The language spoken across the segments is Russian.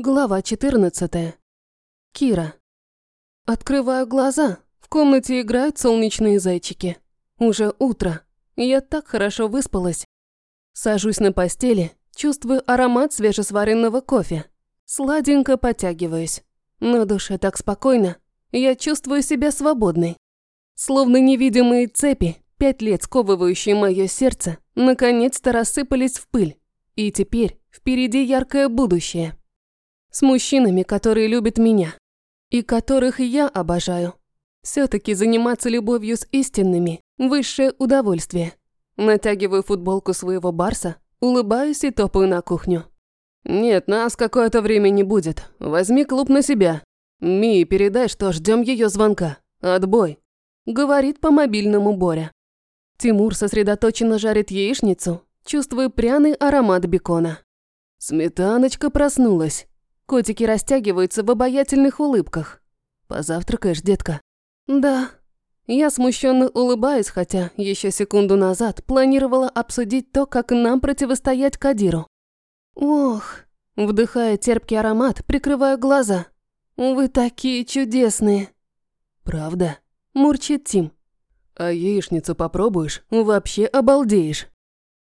Глава 14. Кира. Открываю глаза. В комнате играют солнечные зайчики. Уже утро. Я так хорошо выспалась. Сажусь на постели, чувствую аромат свежесваренного кофе. Сладенько потягиваюсь. На душе так спокойно. Я чувствую себя свободной. Словно невидимые цепи, пять лет сковывающие мое сердце, наконец-то рассыпались в пыль. И теперь впереди яркое будущее. С мужчинами, которые любят меня. И которых я обожаю. Все-таки заниматься любовью с истинными – высшее удовольствие. Натягиваю футболку своего барса, улыбаюсь и топаю на кухню. «Нет, нас какое-то время не будет. Возьми клуб на себя. Ми, передай, что ждем ее звонка. Отбой», – говорит по мобильному Боря. Тимур сосредоточенно жарит яичницу, чувствуя пряный аромат бекона. Сметаночка проснулась. Котики растягиваются в обаятельных улыбках. «Позавтракаешь, детка?» «Да». Я смущенно улыбаюсь, хотя еще секунду назад планировала обсудить то, как нам противостоять Кадиру. «Ох», вдыхая терпкий аромат, прикрываю глаза. «Вы такие чудесные». «Правда?» – мурчит Тим. «А яичницу попробуешь? Вообще обалдеешь.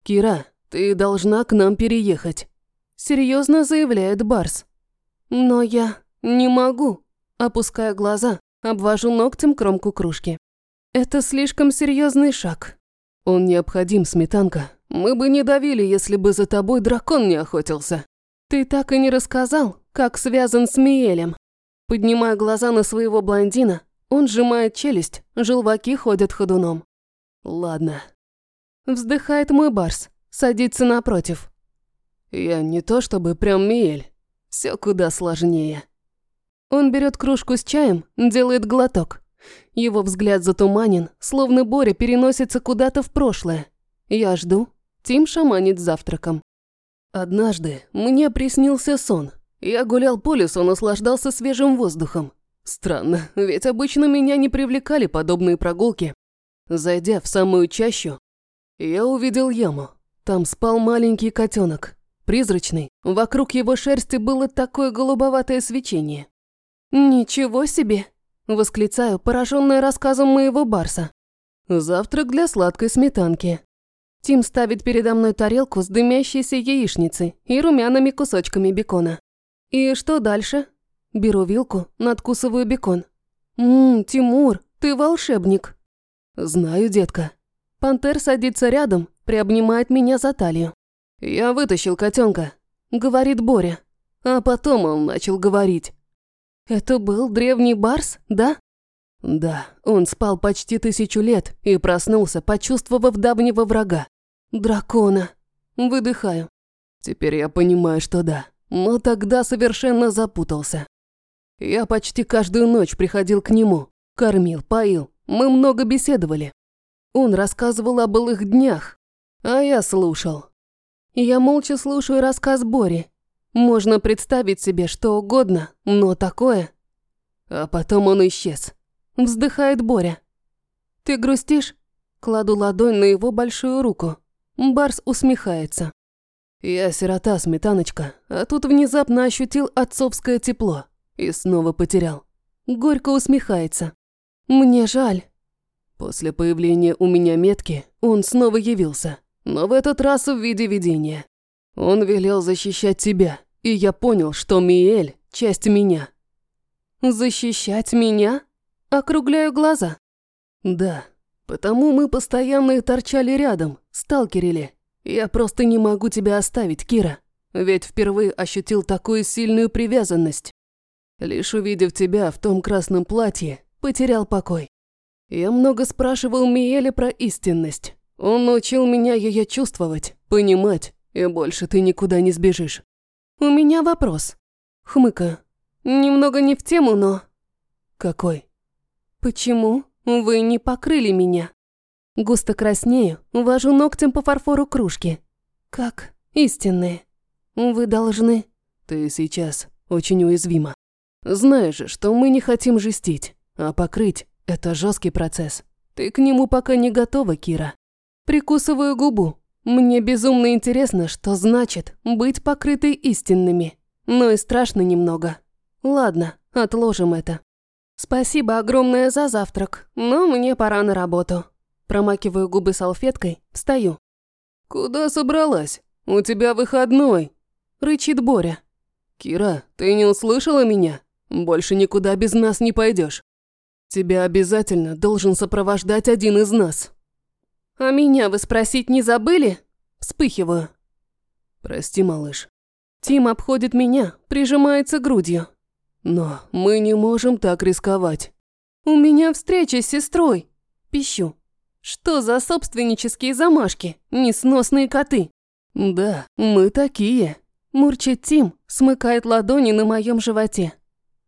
Кира, ты должна к нам переехать», – серьезно заявляет Барс. Но я не могу. Опуская глаза, обвожу ногтем кромку кружки. Это слишком серьезный шаг. Он необходим, сметанка. Мы бы не давили, если бы за тобой дракон не охотился. Ты так и не рассказал, как связан с Миелем. Поднимая глаза на своего блондина, он сжимает челюсть, желваки ходят ходуном. Ладно. Вздыхает мой барс, садится напротив. Я не то чтобы прям Миель, все куда сложнее. Он берет кружку с чаем, делает глоток. Его взгляд затуманен, словно Боря переносится куда-то в прошлое. Я жду. Тим шаманит завтраком. Однажды мне приснился сон. Я гулял по лесу, наслаждался свежим воздухом. Странно, ведь обычно меня не привлекали подобные прогулки. Зайдя в самую чащу, я увидел яму. Там спал маленький котенок. Призрачный, вокруг его шерсти было такое голубоватое свечение. «Ничего себе!» – восклицаю, пораженная рассказом моего барса. «Завтрак для сладкой сметанки». Тим ставит передо мной тарелку с дымящейся яичницей и румяными кусочками бекона. «И что дальше?» Беру вилку, надкусываю бекон. «Ммм, Тимур, ты волшебник!» «Знаю, детка». Пантер садится рядом, приобнимает меня за талию. «Я вытащил котенка», — говорит Боря. А потом он начал говорить. «Это был древний барс, да?» «Да, он спал почти тысячу лет и проснулся, почувствовав давнего врага. Дракона. Выдыхаю. Теперь я понимаю, что да, но тогда совершенно запутался. Я почти каждую ночь приходил к нему, кормил, поил, мы много беседовали. Он рассказывал о былых днях, а я слушал. Я молча слушаю рассказ Бори. Можно представить себе что угодно, но такое... А потом он исчез. Вздыхает Боря. «Ты грустишь?» Кладу ладонь на его большую руку. Барс усмехается. Я сирота, сметаночка, а тут внезапно ощутил отцовское тепло. И снова потерял. Горько усмехается. Мне жаль. После появления у меня метки он снова явился но в этот раз в виде видения. Он велел защищать тебя, и я понял, что Миэль – часть меня. Защищать меня? Округляю глаза. Да, потому мы постоянно и торчали рядом, сталкерили. Я просто не могу тебя оставить, Кира, ведь впервые ощутил такую сильную привязанность. Лишь увидев тебя в том красном платье, потерял покой. Я много спрашивал Миэля про истинность, он научил меня ее чувствовать, понимать, и больше ты никуда не сбежишь. У меня вопрос. Хмыка. Немного не в тему, но... Какой? Почему вы не покрыли меня? Густо краснею, вожу ногтем по фарфору кружки. Как истинные. Вы должны... Ты сейчас очень уязвима. Знаешь же, что мы не хотим жестить, а покрыть – это жесткий процесс. Ты к нему пока не готова, Кира. Прикусываю губу. Мне безумно интересно, что значит быть покрытой истинными. но и страшно немного. Ладно, отложим это. Спасибо огромное за завтрак, но мне пора на работу. Промакиваю губы салфеткой, встаю. «Куда собралась? У тебя выходной!» – рычит Боря. «Кира, ты не услышала меня? Больше никуда без нас не пойдешь. Тебя обязательно должен сопровождать один из нас». «А меня вы спросить не забыли?» Вспыхиваю. «Прости, малыш». Тим обходит меня, прижимается грудью. «Но мы не можем так рисковать». «У меня встреча с сестрой!» Пищу. «Что за собственнические замашки? Несносные коты!» «Да, мы такие!» Мурчит Тим, смыкает ладони на моем животе.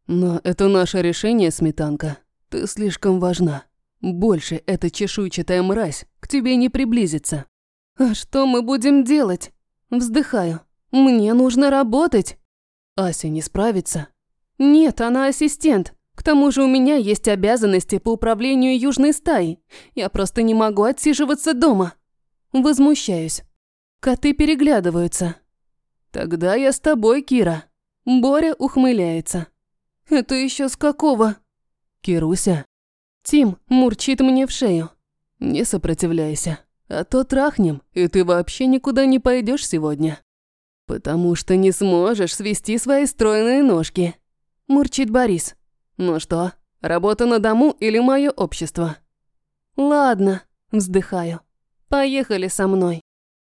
«Но это наше решение, Сметанка. Ты слишком важна. Больше эта чешуйчатая мразь к тебе не приблизится». «А что мы будем делать?» Вздыхаю. «Мне нужно работать». Ася не справится. «Нет, она ассистент. К тому же у меня есть обязанности по управлению южной стаей. Я просто не могу отсиживаться дома». Возмущаюсь. Коты переглядываются. «Тогда я с тобой, Кира». Боря ухмыляется. «Это еще с какого?» «Кируся». Тим мурчит мне в шею. «Не сопротивляйся, а то трахнем, и ты вообще никуда не пойдешь сегодня. Потому что не сможешь свести свои стройные ножки». Мурчит Борис. «Ну что, работа на дому или мое общество?» «Ладно», вздыхаю. «Поехали со мной».